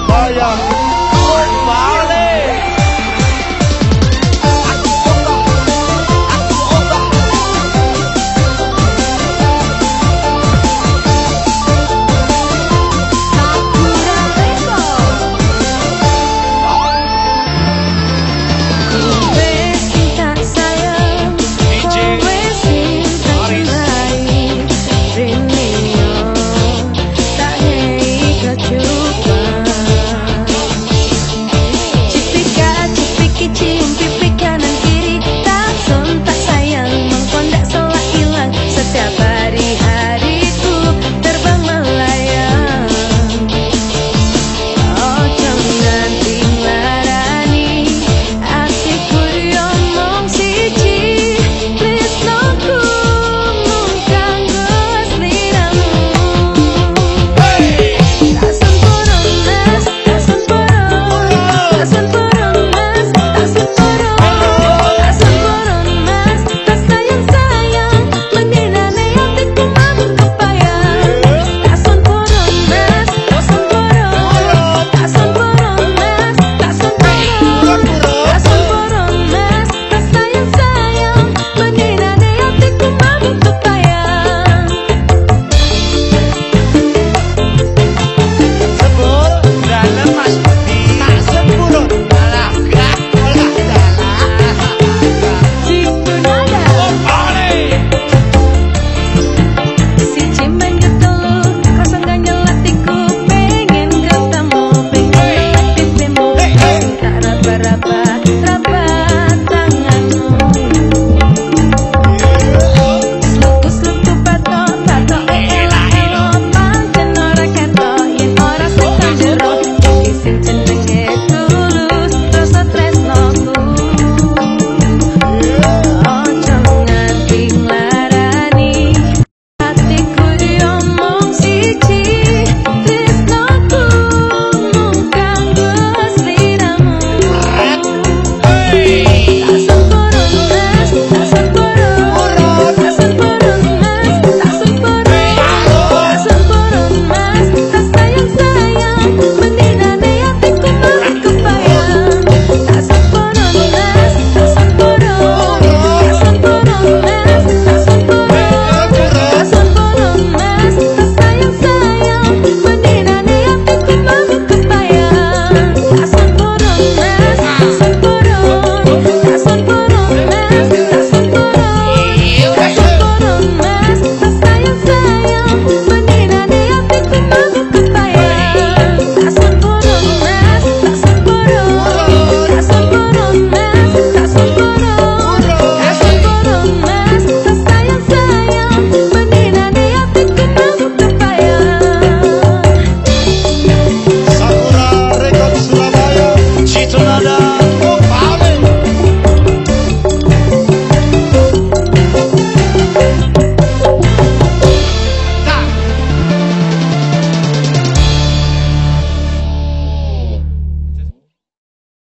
Baya.